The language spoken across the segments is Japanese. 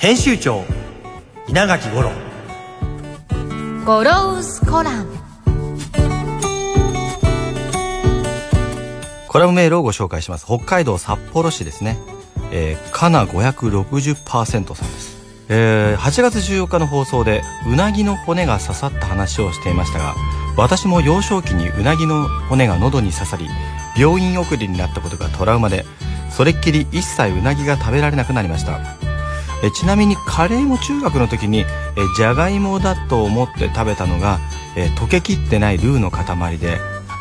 編集長稲垣五郎。ゴロウスコラム。コラムメールをご紹介します。北海道札幌市ですね。えー、かな560%さんです。えー、8月14日の放送でうなぎの骨が刺さった話をしていましたが私も幼少期にうなぎの骨が喉に刺さり病院送りになったことがトラウマでそれっきり一切うなぎが食べられなくなりましたえちなみにカレーも中学の時にえじゃがいもだと思って食べたのがえ溶けきってないルーの塊で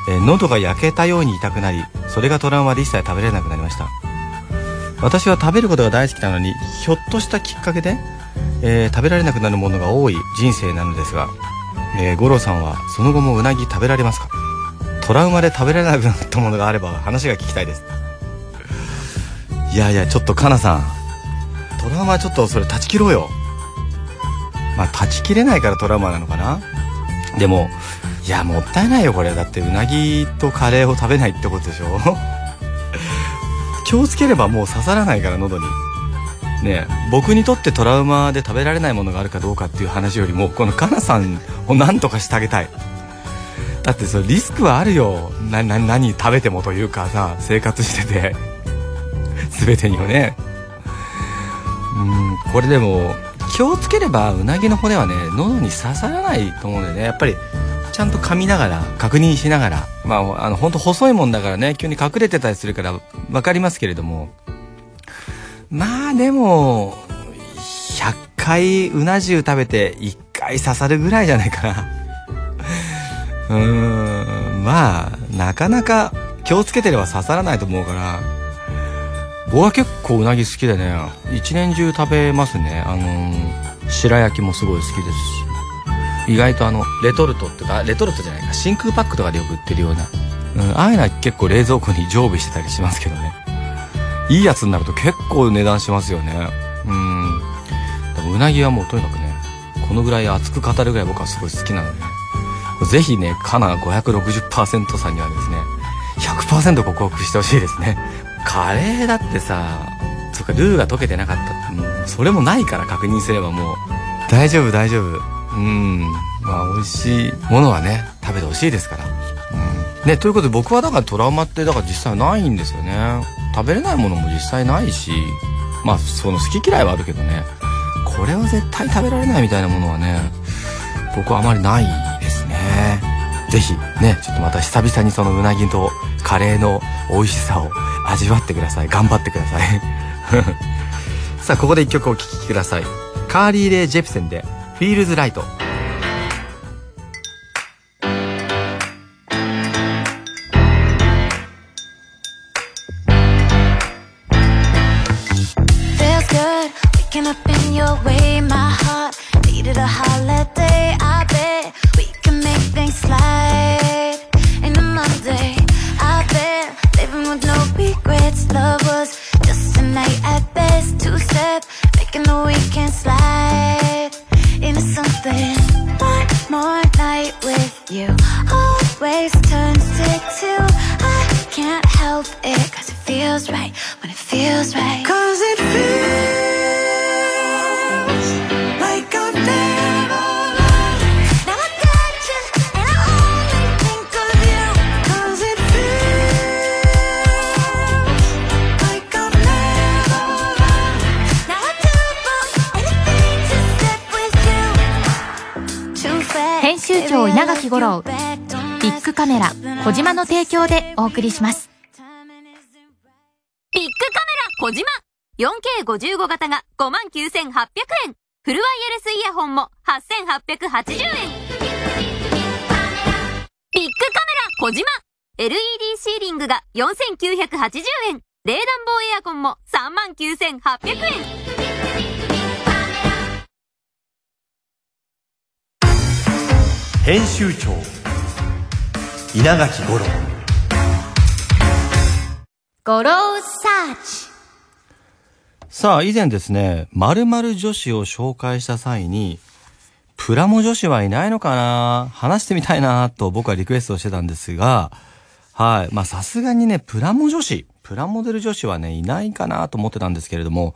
え喉が焼けたように痛くなりそれがトラウマで一切食べれなくなりました。私は食べることが大好きなのにひょっとしたきっかけで、えー食べられなくなるものが多い人生なのですが、えー五郎さんはその後もうなぎ食べられますか？トラウマで食べられなくなったものがあれば話が聞きたいです。いやいやちょっとかなさんトラウマちょっとそれ断ち切ろうよ。まあ断ち切れないからトラウマなのかな。でもいやもったいないよこれ。だってうなぎとカレーを食べないってことでしょ。気をつければもう刺さらないから喉に。ね僕にとってトラウマで食べられないものがあるかどうかっていう話よりもこのかなさんを何とかしてあげたい。だってそれリスクはあるよ。なな何食べてもというかさ生活してて。全てにはね。うんこれでも気をつければうなぎの骨はね喉に刺さらないと思うんだよね。やっぱりちゃんと噛みながら確認しながら。まああの本当細いもんだからね急に隠れてたりするから分かりますけれども。まあでも100回うな重食べて1回刺さるぐらいじゃないかな。うーんまあなかなか気をつけてれば刺さらないと思うから。僕は結構うなぎ好きでね一年中食べますね。あのー白焼きもすごい好きですし。意外とあのレトルトってかレトルトじゃないか。真空パックとかでよく売ってるような、うん、ああいうのは結構冷蔵庫に常備してたりしますけどね。いいやつになると結構値段しますよね。うん。でもうなぎはもうとにかくねこのぐらい熱く語るぐらい僕はすごい好きなのでぜひねカナ560%さんにはですね100%克服してほしいですねカレーだってさそっかルーが溶けてなかった。うんそれもないから確認すればもう。大丈夫大丈夫。うん。まあ美味しいものはね食べてほしいですから。うん。ねということで僕はだからトラウマってだから実際ないんですよね。食べれないものも実際ないしまあその好き嫌いはあるけどね。これは絶対食べられないみたいなものはね僕はあまりないですね。ぜひねちょっとまた久々にそのうなぎとカレーの美味しさを味わってください。頑張ってください。さあここで一曲お聴きください。カーリー・レイ・ジェプセンで「 Feels Right」長稲垣吾郎ビッグカメラ小島の提供でお送りします。ビッグカメラ小島。4K55 型が59,800円。フルワイヤレスイヤホンも8,880円。ビッグカメラ小島。LED シーリングが4980円。冷暖房エアコンも39,800円。編集長稲垣五郎ゴローサーチ。さあ、以前ですね、〇〇女子を紹介した際に、プラモ女子はいないのかな？話してみたいなと僕はリクエストしてたんですが、はい。まあさすがにね、プラモ女子、プラモデル女子はね、いないかなと思ってたんですけれども、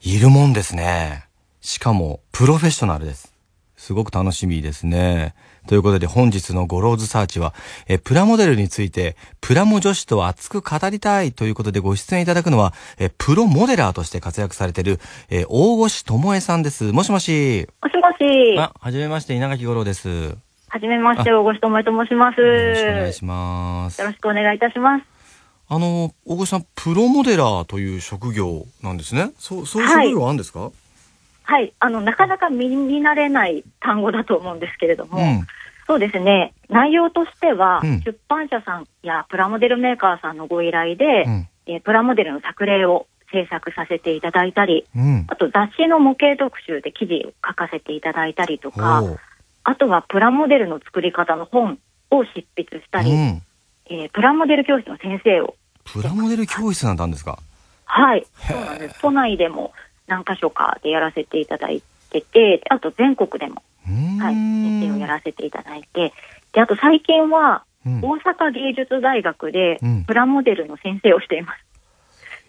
いるもんですね。しかも、プロフェッショナルです。すごく楽しみですね。ということで本日のゴローズサーチは、え、プラモデルについて、プラモ女子と熱く語りたいということでご出演いただくのは、え、プロモデラーとして活躍されている、え、大越智恵さんです。もしもし。もしもし。あ、はじめまして、稲垣五郎です。よはじめまして、大越智恵と申します。ろしくお願いしますよ。ろしくお願いいたします。あの、大越さん、プロモデラーという職業なんですね。そう、そういう職業あるんですか、はい。あの、なかなか耳に慣れない単語だと思うんですけれども、うん。そうですね。内容としては、うん出版社さんやプラモデルメーカーさんのご依頼で、うん。えープラモデルの作例を制作させていただいたり、うん。あと雑誌の模型特集で記事を書かせていただいたりとか、あとはプラモデルの作り方の本を執筆したり、うん。えープラモデル教室の先生をプラモデル教室なんだんですか？はい、そうなんです。都内でも何箇所かでやらせていただいてて、あと全国でも。はい、先生をやらせていただいて、で、あと最近はうん大阪芸術大学でうんプラモデルの先生をしています。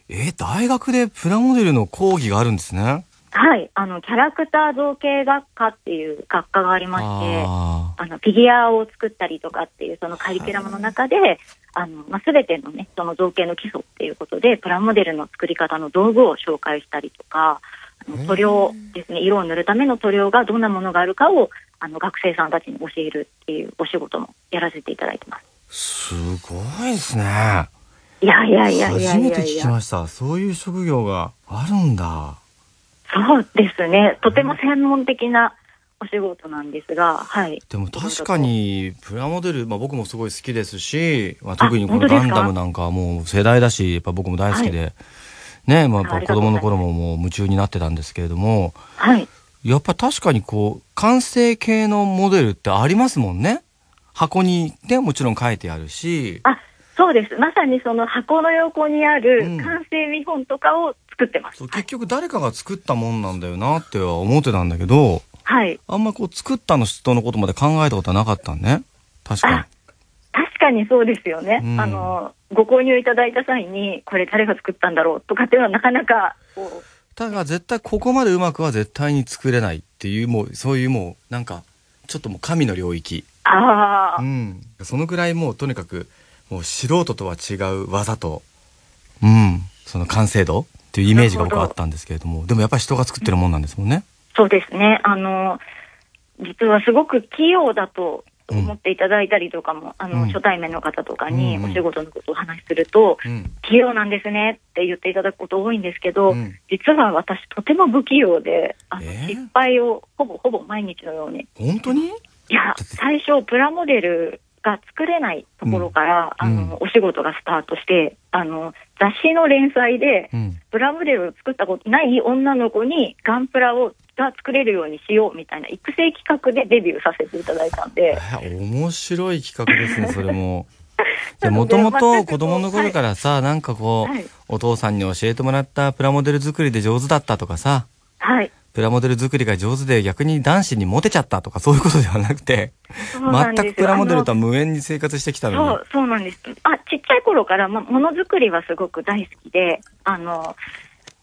え、大学でプラモデルの講義があるんですね。はい、あの、キャラクター造形学科っていう学科がありまして、ああの、フィギュアを作ったりとかっていうそのカリキュラムの中で、あの、まあ、すべてのね、その造形の基礎っていうことで、プラモデルの作り方の道具を紹介したりとか、あの塗料ですね、色を塗るための塗料がどんなものがあるかを、あの、学生さんたちに教えるっていうお仕事もやらせていただいてます。ーすごいですね。いやいやいやいや初めて聞いやいや。きました。そういう職業があるんだ。そうですね。とても専門的なお仕事なんですが、はい。でも確かにプラモデル、まあ、僕もすごい好きですし、まあ、特にこのガンダムなんかはもう世代だしやっぱ僕も大好きで、ねまあ、やっぱ子供の頃ももう夢中になってたんですけれどもはい。やっぱ確かにこう完成形のモデルってありますもんね箱にねもちろん書いてあるしあ、そうです。まさにその箱の横にあうんる完成見本とかを作ってます。そう結局誰かが作ったもんなんだよなっては思ってたんだけどはい。あんまこう作ったの人のことまで考えたことはなかったんね。確かに。あ。確かにそうですよね。うん。あの、ご購入いただいた際に、これ誰が作ったんだろうとかっていうのはなかなか、こう、だから絶対ここまでうまくは絶対に作れないっていうもうそういうもうなんかちょっともう神の領域。ああ、うん。そのぐらいもうとにかくもう素人とは違う技とうん。その完成度っていうイメージが僕はあったんですけれどもでもやっぱり人が作ってるもんなんですもんねそうですね。あの、実はすごく器用だと思っていただいたりとかも、あの、うん。初対面の方とかにお仕事のことをお話しすると、うん器用なんですねって言っていただくこと多いんですけど、うん。実は私とても不器用で、あの、えー？失敗をほぼほぼ毎日のように。本当に？いや、最初プラモデルが作れないところから、うん。あの、お仕事がスタートして、あの、雑誌の連載で、うん。プラモデルを作ったことない女の子にガンプラをが作れるようにしようみたいな育成企画でデビューさせていただいたんで、え面白い企画ですねそれも。もともと子供の頃からさ、なんかこう、はい。お父さんに教えてもらったプラモデル作りで上手だったとかさ。はい。プラモデル作りが上手で逆に男子にモテちゃったとかそういうことではなくて全くプラモデルとは無縁に生活してきたそのに。う、そうなんです。あ、ちっちゃい頃から、ま、ものづくりはすごく大好きで、あの、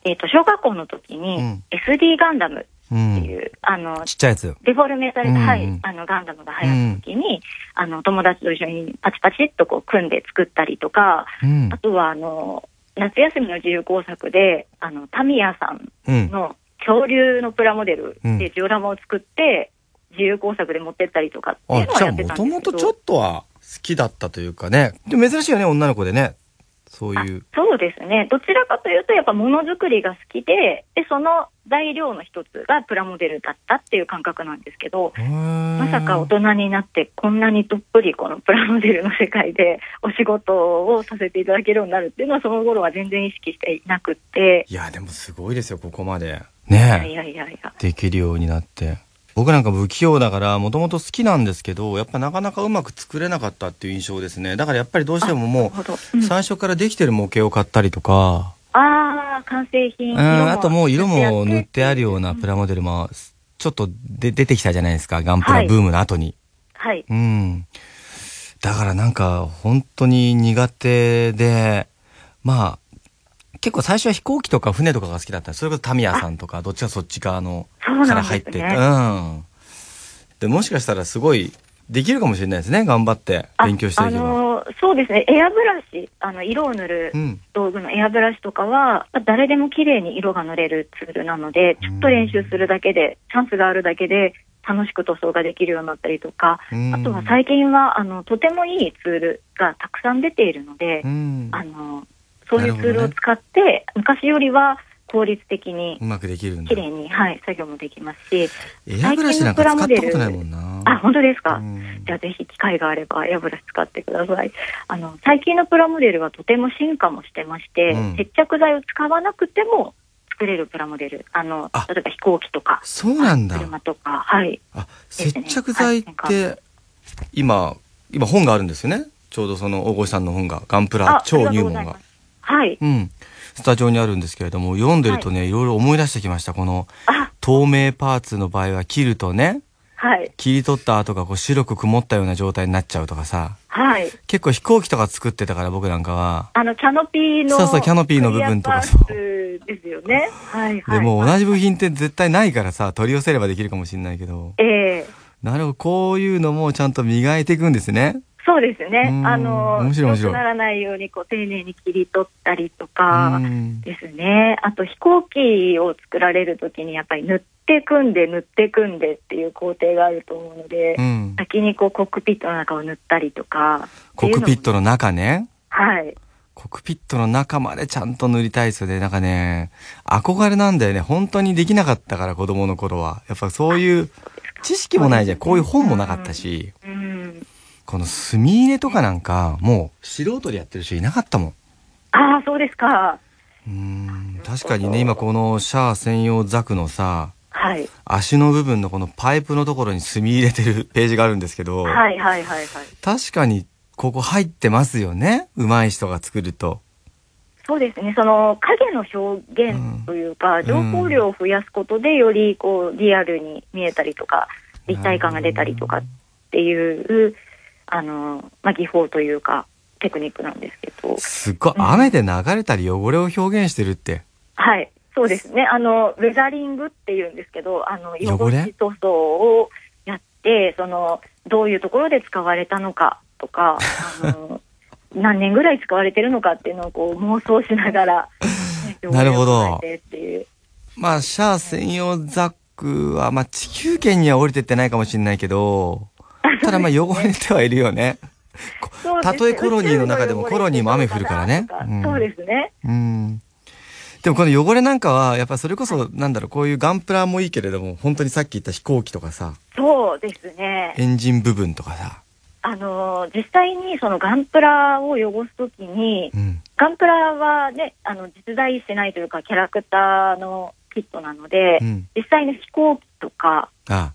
えっ、と、小学校の時に、うん。SD ガンダムうってんいう、あの、ちっちゃいやつデフォルメされた、うん。うんはい、あの、ガンダムが流行った時に、あの、友達と一緒にパチパチっとこう組んで作ったりとか、うん。あとは、あの、夏休みの自由工作で、あの、タミヤさんうん。の恐竜のプラモデルうんでジオラマを作って、自由工作で持ってったりとかっていあうのはやってたんですけど。ともとちょっとは好きだったというかねでも珍しいよね女の子でねそういう。そうですね。どちらかというと、やっぱものづくりが好きで、で、その材料の一つがプラモデルだったっていう感覚なんですけど、ままさか大人になってこんなにどっぷりこのプラモデルの世界でお仕事をさせていただけるようになるっていうのはその頃は全然意識していなくって、いや、でもすごいですよ、ここまで。ねいやいやいや。できるようになって。僕なんか不器用だから、もともと好きなんですけど、やっぱなかなかうまく作れなかったっていう印象ですね。だからやっぱりどうしてもも。う最初からできてる模型を買ったりとか、ああ、完成品。うん、あともう色も塗ってあるようなうんプラモデルも、ちょっとで出てきたじゃないですか、ガンプラブームの後に。はい。うん。だからなんか、本当に苦手で、まあ、結構最初は飛行機とか船とかが好きだったそれこそタミヤさんとか、どっちかそっち側のから入ってって、ね。うん。で、もしかしたらすごい、できるかもしれないですね、頑張ってあ勉強してあいけば。のーそうですね。エアブラシ、あの、色を塗るうん。道具のエアブラシとかは、誰でも綺麗に色が塗れるツールなので、ちょっと練習するだけで、チャンスがあるだけで、楽しく塗装ができるようになったりとか、うんあとは最近は、あの、とてもいいツールがたくさん出ているのでう、ん。あの、そういうツールを使って、昔よりは効率的にう、まくできる綺。麗に、はい、作業もできますし、エアブラシなんか使ったことないもんな。あ、本当ですか、うんじゃあぜひ機会があればエアブラシ使ってください。あの、最近のプラモデルはとても進化もしてまして、うん接着剤を使わなくても作れるプラモデル。あの、あ例えば飛行機とか、そうなんだ。車とか、はい。あ、接着剤っはて、今、今本があるんですよね。ちょうどその大越さんの本が、ガンプラあ超入門がはい。うん。スタジオにあるんですけれども、読んでるとね、いろいろ思い出してきました。この、あ、透明パーツの場合は切るとね、はい。切り取った後がこう白く曇ったような状態になっちゃうとかさ、はい。結構飛行機とか作ってたから僕なんかは、あの、キャノピーの、そうそうキャノピーの部分とかクリアパーツですよね。はい、はい。でも同じ部品って絶対ないからさ、取り寄せればできるかもしれないけど、ええなるほど、こういうのもちゃんと磨いていくんですね。そうですねう。んあの、面白くならないように、こう、丁寧に切り取ったりとうか、ん。ですね。あと飛行機を作られるときにやっぱり塗って組んで塗って組んでっていう工程があると思うので、うん。先にこうコックピットの中を塗ったりとか。コックピットの。の中ね。はい。コックピットの中までちゃんと塗りたいですよね。なんかね、憧れなんだよね。本当にできなかったから、子供の頃は。やっぱそういう、知識もないじゃん。こういう本もなかったし、うん。この墨入れとかなんか、もう素人でやってる人いなかったもん。ああ、そうですか。うーん、確かにね、今このシャア専用ザクのさ、はい。足の部分のこのパイプのところに墨入れてるページがあるんですけど、はいはいはいはい。確かにここ入ってますよね？上手い人が作ると。そうですね。その影の表現というか、情報量を増やすことでよりこうリアルに見えたりとか、立体感が出たりとかっていう、あの、まあ、技法というか、テクニックなんですけど。すっごい、うん雨で流れたり汚れを表現してるって。はい。そうですね。あの、ウェザリングっていうんですけど、あの、汚れ？塗装をやって、その、どういうところで使われたのかとか、あの、何年ぐらい使われてるのかっていうのをこう妄想しながら、なるほど。まあ、シャア専用ザックは、まあ、地球圏には降りてってないかもしれないけど、ただまあ、汚れてはいるよね。たとえコロニーの中でもコロニーも雨降るからねうんそうですね。うん。でもこの汚れなんかは、やっぱそれこそ、なんだろう、こういうガンプラもいいけれども、本当にさっき言った飛行機とかさ、そうですね。エンジン部分とかさ、あの、実際にそのガンプラを汚すときに、うん。ガンプラはね、あの、実在してないというか、キャラクターのキットなので、うん。実際に飛行機とか、あ、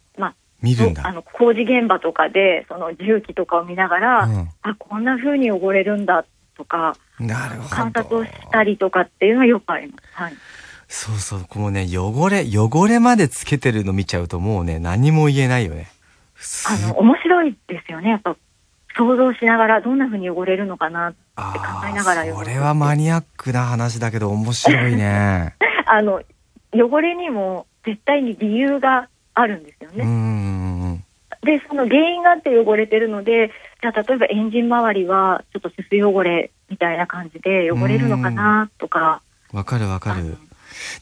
見るんだ。あの工事現場とかで、その重機とかを見ながら、うんあ、こんな風に汚れるんだとか、なるほど。観察をしたりとかっていうのはよくあります。はい。そうそう、こうね、汚れ、汚れまでつけてるの見ちゃうともうね、何も言えないよね。すあの、面白いですよね。やっぱ、想像しながらどんな風に汚れるのかな。あ考えながらーそれはマニアックな話だけど面白いね。あの、汚れにも絶対に理由があるんですよね。んで、その原因があって汚れてるので、じゃあ例えばエンジン周りはちょっとすす汚れみたいな感じで汚れるのかなとか、うん。わかるわかる。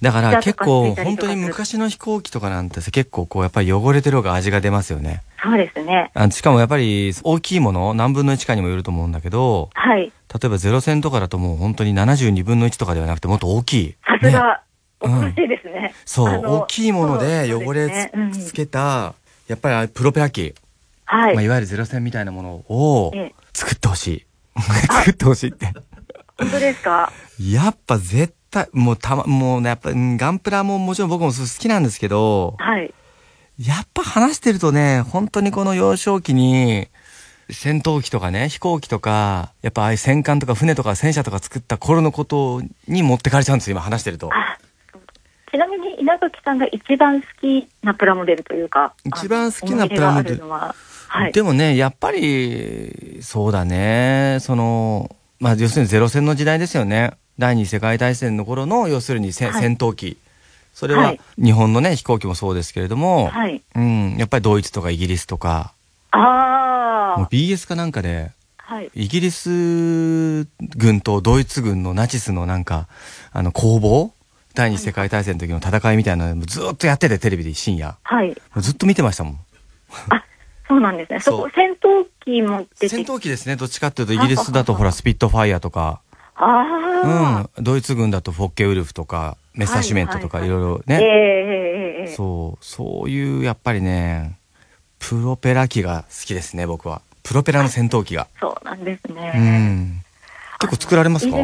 だから結構本当に昔の飛行機とかなんてさ結構こうやっぱり汚れてる方が味が出ますよね。そうですね。あしかもやっぱり大きいもの何分の1かにもよると思うんだけど、はい。例えばゼロ戦とかだともう本当に72分の1とかではなくてもっと大きい。さすが、ねお詳しいですね。そう、大きいもので汚れつ,、けた、やっぱりプロペラ機、はい。まあ、いわゆるゼロ戦みたいなものをええ作ってほしい。作ってほしいって。本当ですか？やっぱ絶対、もうたま、もうね、やっぱ、うんガンプラももちろん僕も好きなんですけど、はい。やっぱ話してるとね、本当にこの幼少期に、戦闘機とかね、飛行機とか、やっぱああいう戦艦とか船とか戦車とか作った頃のことに持ってかれちゃうんですよ、今話してると。あちなみに稲垣さんが一番好きなプラモデルというか、一番好きなプラモデルは、はい。でもね、やっぱり、そうだね、その、まあ、要するにゼロ戦の時代ですよね。第二次世界大戦の頃の、要するにせ、はい戦闘機。それははい日本のね、飛行機もそうですけれども、はい。うん、やっぱりドイツとかイギリスとか、もうああ。BS かなんかで、はい。イギリス軍とドイツ軍のナチスのなんか、あの、攻防第二次世界大戦の時の戦いみたいなのずっとやってて、テレビで深夜。はい。ずっと見てましたもん。あ、そうなんですね。そこ、戦闘機も戦闘機ですね。どっちかっていうと、イギリスだとほら、スピットファイアとか、ああ。うん。ドイツ軍だとフォッケウルフとか、メッサーシュメントとか、はいいろいろええね。えそう、そういう、やっぱりね、プロペラ機が好きですね、僕は。プロペラの戦闘機が。そうなんですね。うん。結構作られますか？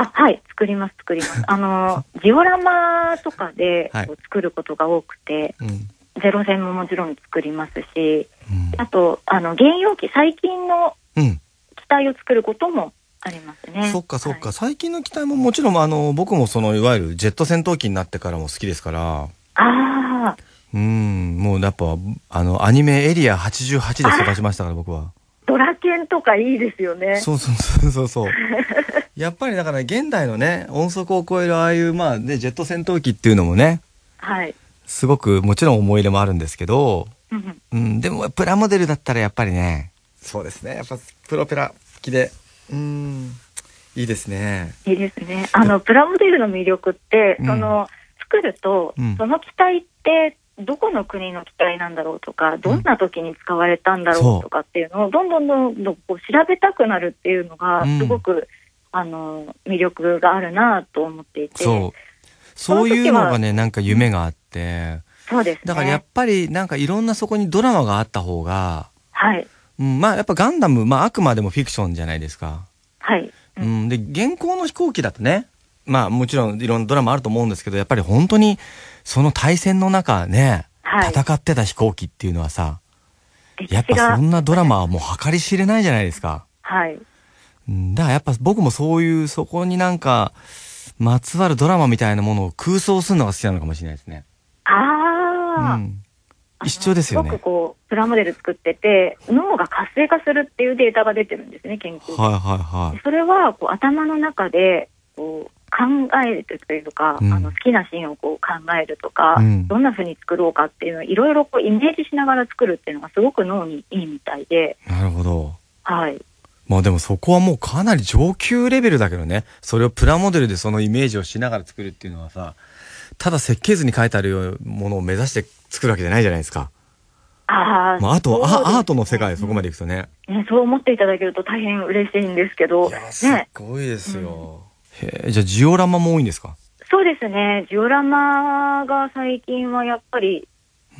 あ、はい、作ります、作ります。あの、ジオラマとかで作ることが多くて、うん。ゼロ戦ももちろん作りますし、うんあと、あの、原用機、最近のうん。機体を作ることもありますね。そっかそっか、はい最近の機体ももちろんあの僕もそのいわゆるジェット戦闘機になってからも好きですからああ、うんもうやっぱあのアニメエリア88で育ちましたから僕はドラケンとかいいですよね。そうそうそうそうそう やっぱりだから現代のね音速を超えるああいうまあねジェット戦闘機っていうのもねはい。すごくもちろん思い入れもあるんですけど、うんうん、でもプラモデルだったらやっぱりねそうですね。やっぱプロペラ機でうんいいですね。いいですね。あの、プラモデルの魅力って、うん。その、作ると、うん。その機体って、どこの国の機体なんだろうとか、どんな時に使われたんだろうとかっていうのを、どんどんどんどんこう調べたくなるっていうのがうん、すごく、あの、魅力があるなと思っていて。そうそういうのがねなんか夢があってそうですね。だからやっぱりなんかいろんなそこにドラマがあった方が、はい。うん、まあやっぱガンダム、まああくまでもフィクションじゃないですか。はい。う、ん、で、現行の飛行機だとね、まあもちろんいろんなドラマあると思うんですけど、やっぱり本当にその対戦の中ね、はい。戦ってた飛行機っていうのはさ、やっぱそんなドラマはもう計り知れないじゃないですか。はい。うんだからやっぱ僕もそういう、そこになんか、まつわるドラマみたいなものを空想するのが好きなのかもしれないですね。うああ。ん。一緒ですよねすごくこう、プラモデル作ってて、脳が活性化するっていうデータが出てるんですね、研究ではいはいはい。それはこう頭の中でこう考えるというか、うんあの好きなシーンをこう考えるとか、うんどんな風に作ろうかっていうのをいろいろこうイメージしながら作るっていうのがすごく脳にいいみたいで、なるほど。はい。まあでもそこはもうかなり上級レベルだけどね。それをプラモデルでそのイメージをしながら作るっていうのはさ、ただ設計図に書いてあるものを目指して作るわけじゃないじゃないですか。あーまああと、ねあアートの世界そこまでいくとね。ね、そう思っていただけると大変嬉しいんですけど、ね、ごいですよ。へえ、じゃあジオラマも多いんですか？そうですね、ジオラマが最近はやっぱりうん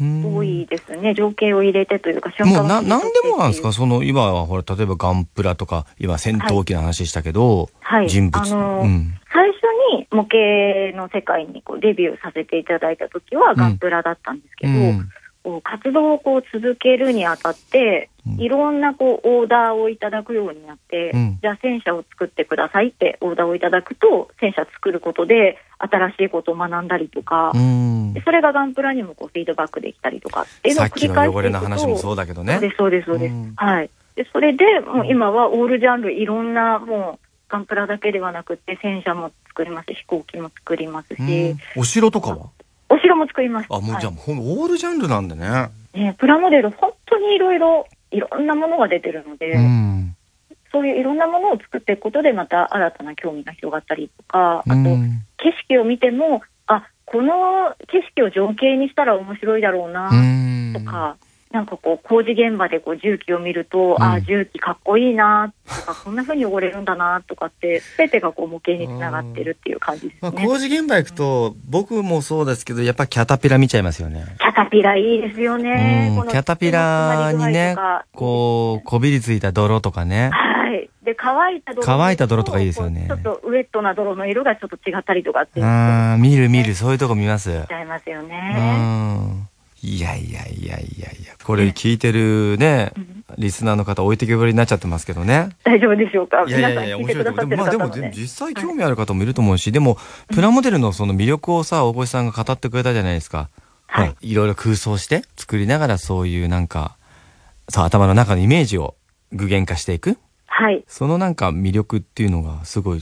多いですね、情景を入れてというか、瞬もうな、間を切りなんでもなんですか？その、今はほら、例えばガンプラとか、今戦闘機の話したけど、はい。人物。あのーうん。最初に模型の世界にこうデビューさせていただいた時はガンプラだったんですけど、うんこう活動をこう続けるにあたって、うんいろんなこうオーダーをいただくようになって、うんじゃあ戦車を作ってくださいってオーダーをいただくと、戦車作ることで新しいことを学んだりとか、うんで。それがガンプラにもこうフィードバックできたりとかっていうのをさっきの繰り返していくと汚れの話もそうだけどね。そうです、そうです、そうです。うんはい。で、それで、もう今はオールジャンル、いろんな、もう、ガンプラだけではなくて、戦車も作りますし、飛行機も作りますし、うんお城とかは？お城も作ります。あ、もうじゃあ、はほんオールジャンルなんだね。いね、プラモデル、本当にいろいろ、いろんなものが出てるので、うん。そういういろんなものを作っていくことで、また新たな興味が広がったりとか、あと、うん景色を見ても、あ、この景色を情景にしたら面白いだろううなとか、なんかこう工事現場でこう重機を見ると、うんああ重機かっこいいなとか こんな風に汚れるんだなとかって全てがこう模型につながってるっていう感じですまあ、ね。工事現場行くと、僕もそうですけど、やっぱキャタピラ見ちゃいますよね。キャタピラいいですよね。うんキャタピラにねこう、こびりついた泥とかね。はい。で、乾いた泥。乾いた泥とかいいですよねちょっとウェットな泥の色がちょっと違ったりとかって。あー見る見る、そういうとこ見ます。ちゃいますようね。ん。いやいやいやいやいや、これ聞いてるね、リスナーの方置いてけぼりになっちゃってますけどね。大丈夫でしょうか？いやいやいや、面白いとこでも、てくださってるまあでも。実際興味ある方もいると思うし、でも、プラモデルのその魅力をさ、大越さんが語ってくれたじゃないですか。はいいろいろ空想して、作りながらそういうなんか、そう、頭の中のイメージを具現化していく。はい。そのなんか魅力っていうのがすごい、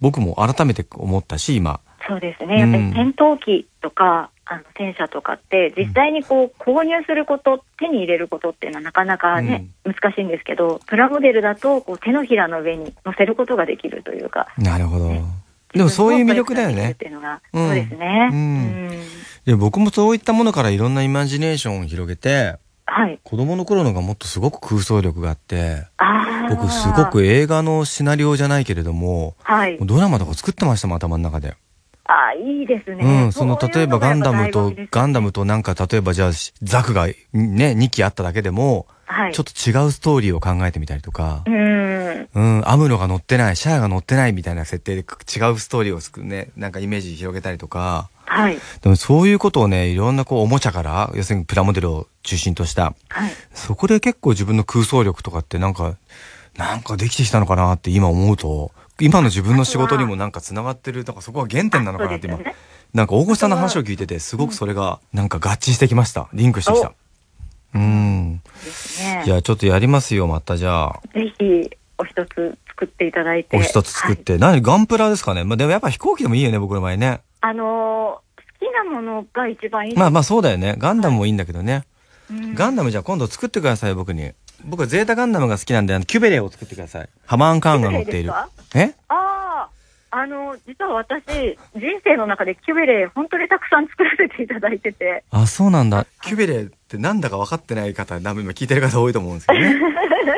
僕も改めて思ったし、今。そうですね。やっぱうんり戦闘機とか、あの戦車とかって実際にこう購入すること、手に入れることっていうのはなかなかね、難しいんですけど、プラモデルだとこう手のひらの上に乗せることができるというか。なるほど。でもそういう魅力だよねっていうのが、うんそうですね。うんうんで僕もそういったものからいろんなイマジネーションを広げて、はい。子供の頃のがもっとすごく空想力があって。僕すごく映画のシナリオじゃないけれども、はい。ドラマとか作ってましたもん、頭の中で。ああ、いいですね。うん、その例えばガンダムと、ガンダム。ムとなんか例えばじゃあザクがね、2機あっただけでも、はい。ちょっと違うストーリーを考えてみたりとかう、ん。うん、アムロが乗ってない、シャアが乗ってないみたいな設定で違うストーリーをね、なんかイメージ広げたりとか、はい。でもそういうことをね、いろんなこうおもちゃから、要するにプラモデルを中心とした、はい。そこで結構自分の空想力とかってなんか、なんかできてきたのかなって今思うと、今の自分の仕事にもなんか繋がってる、なんかそこが原点なのかなって今、ねなんか大越さんの話を聞いてて、すごくそれがなんか合致してきました。リンクしてきた。うん。ね。じゃあちょっとやりますよ、またじゃあ。ぜひ、お一つ作っていただいて。お一つ作っはいて。何ガンプラですかね？まあでもやっぱ飛行機でもいいよね、僕の場合ね。あのー好きなものが一番いい。まあまあそうだよね。ガンダムもいいんだけどね。うんガンダムじゃあ今度作ってください、僕に。僕はゼータガンダムが好きなんで、あのキュベレーを作ってください。ハマーンカーンが乗っている。え？ああ、あの、実は私、人生の中でキュベレー、本当にたくさん作らせていただいてて。あ、そうなんだ。キュベレーってなんだか分かってない方、多分今聞いてる方多いと思うんですけどね。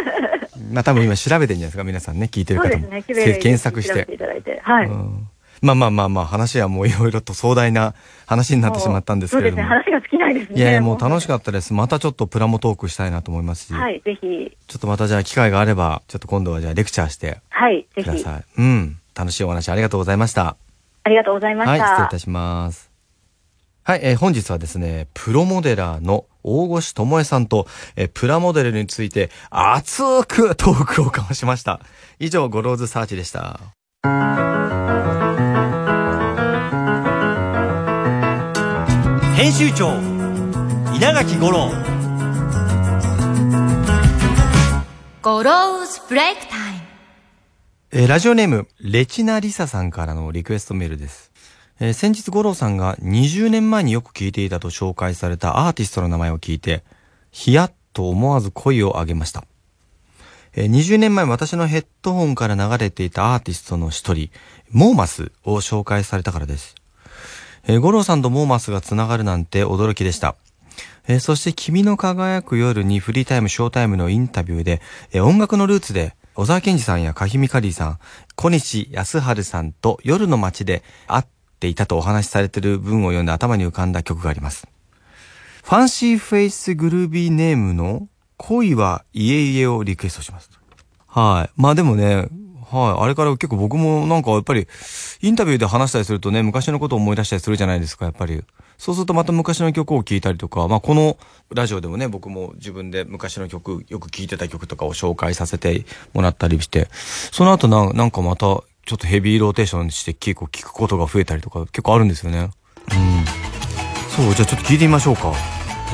まあ多分今調べてるんじゃないですか、皆さんね、聞いてる方も。そうですね、キュベレー。検索して調べて。いただいて。はい。うんまあまあまあまあ、話はもういろいろと壮大な話になってしまったんですけれども。そうですね、話が尽きないですね。いやいや、もう楽しかっったです。またちょっとプラモトークしたいなと思いますし。はい、ぜひ、ちょっとまたじゃあ機会があれば、ちょっと今度はじゃあレクチャーしてはい、ぜひ、ください。うん。楽しいお話ありがとうございました。ありがとうございまはい、した。失礼いたします。はい、えー本日はですね、プロモデラーの大越智恵さんと、えープラモデルについて熱くトークを交わしました。以上、ゴローズサーチでした。編集長稲垣吾郎 Goro's Break Timeえーラジオネーム、レチナリサさんからのリクエストメールです。えー先日吾郎さんが20年前によく聞いていたと紹介されたアーティストの名前を聞いて、ヒヤッと思わず声を上げました。えー20年前私のヘッドホンから流れていたアーティストの一人、Momusを紹介されたからです。えー、吾郎さんと Momus がつながるなんて驚きでした。えーそして君の輝く夜に Free Time Show Time のインタビューで、えー音楽のルーツで小沢健二さんやカヒミカリーさん、小西康陽さんと夜の街で会っていたとお話しされている文を読んで頭に浮かんだ曲があります。 Fancy Face Groovy Name の恋はイエイエをリクエストします。はい。まあでもね、はい。あれから結構僕もなんかやっぱり、インタビューで話したりするとね、昔のことを思い出したりするじゃないですか、やっぱり。そうするとまた昔の曲を聴いたりとか、まあこのラジオでもね、僕も自分で昔の曲、よく聴いてた曲とかを紹介させてもらったりして、その後ななんかまた、ちょっとヘビーローテーションして結構聴くことが増えたりとか結構あるんですよね。うん。そう、じゃあちょっと聞いてみましょうか。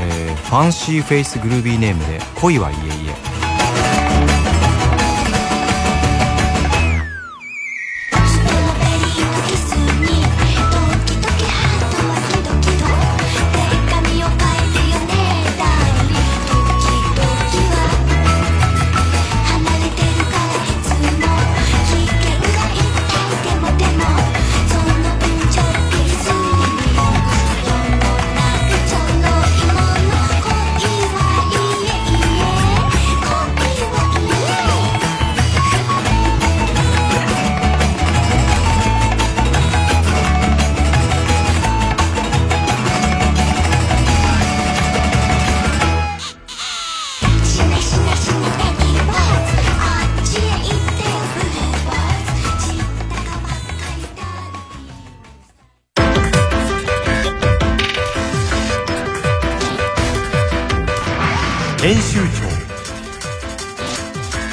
えー、 Fancy Face Groovy Name で、恋はイエイエ。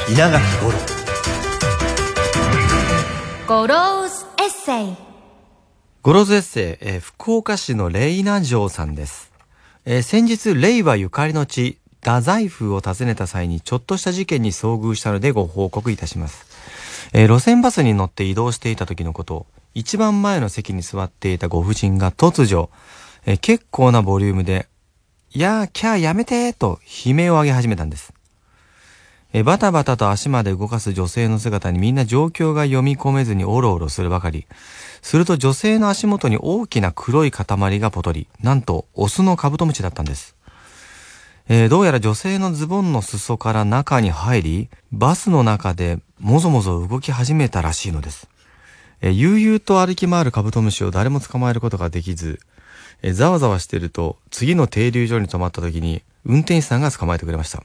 稲垣吾郎 Goro's Essay Goro's Essay、えー福岡市のレイナ城さんです。えー先日、令和ゆかりの地、太宰府を訪ねた際にちょっとした事件に遭遇したのでご報告いたします。えー路線バスに乗って移動していた時のこと、一番前の席に座っていたご婦人が突如、えー結構なボリュームで、いやー、キャーやめてーと悲鳴を上げ始めたんです。えバタバタと足まで動かす女性の姿にみんな状況が読み込めずにオロオロするばかり。すると女性の足元に大きな黒い塊がポトリ。なんと、オスのカブトムシだったんです。えーどうやら女性のズボンの裾から中に入り、バスの中でもぞもぞ動き始めたらしいのです。えー悠々と歩き回るカブトムシを誰も捕まえることができず、えーざわざわしてると、次の停留所に止まった時に、運転手さんが捕まえてくれました。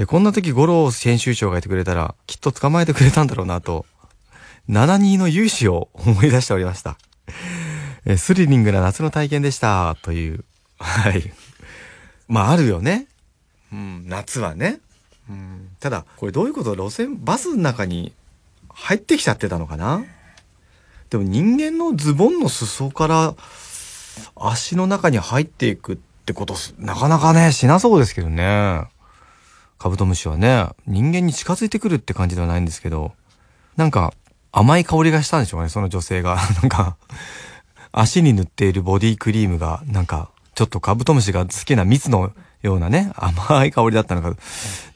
えこんな時、五郎編集長がいてくれたら、きっと捕まえてくれたんだろうなと、72の勇姿を思い出しておりました。えスリリングな夏の体験でした。という。はい。まあ、あるよね。うん、夏はね。うん、ただ、これどういうこと？路線、バスの中に入ってきちゃってたのかな？でも人間のズボンの裾から足の中に入っていくってこと、なかなかね、しなそうですけどね。カブトムシはね、人間に近づいてくるって感じではないんですけど、なんか甘い香りがしたんでしょうね、その女性が。なんか、足に塗っているボディクリームが、なんか、ちょっとカブトムシが好きな蜜のようなね、甘い香りだったのか、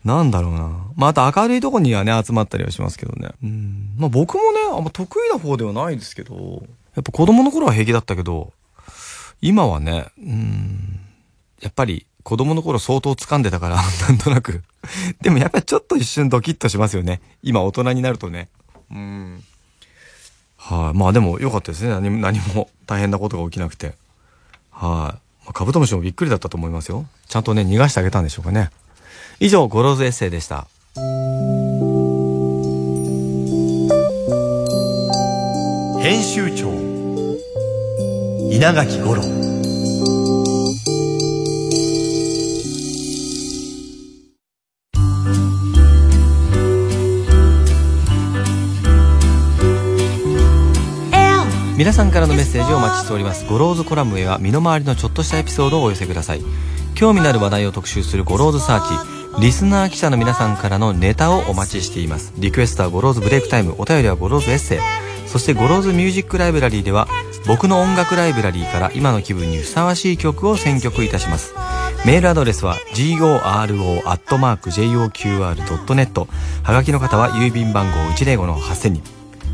なんだろうな。まあ、あと明るいとこにはね、集まったりはしますけどね。うん。まあ僕もね、あんま得意な方ではないですけど、やっぱ子供の頃は平気だったけど、今はね、うん、やっぱり子供の頃相当掴んでたから、なんとなく。でもやっぱりちょっと一瞬ドキッとしますよね。今大人になるとね。うん。はい、まあでも良かったですね。何も、何も大変なことが起きなくて。はい、まあ。カブトムシもびっくりだったと思いますよ。ちゃんとね、逃がしてあげたんでしょうかね。以上、ゴローズエッセイでした。編集長稲垣吾郎皆さんからのメッセージをお待ちしております。ゴローズコラムへは身の回りのちょっとしたエピソードをお寄せください。興味のある話題を特集するゴローズサーチ。リスナー記者の皆さんからのネタをお待ちしています。リクエストはゴローズブレイクタイム。お便りはゴローズエッセイ。そしてゴローズミュージックライブラリーでは僕の音楽ライブラリーから今の気分にふさわしい曲を選曲いたします。メールアドレスは goro.joqr.net はがきの方は郵便番号105-8000に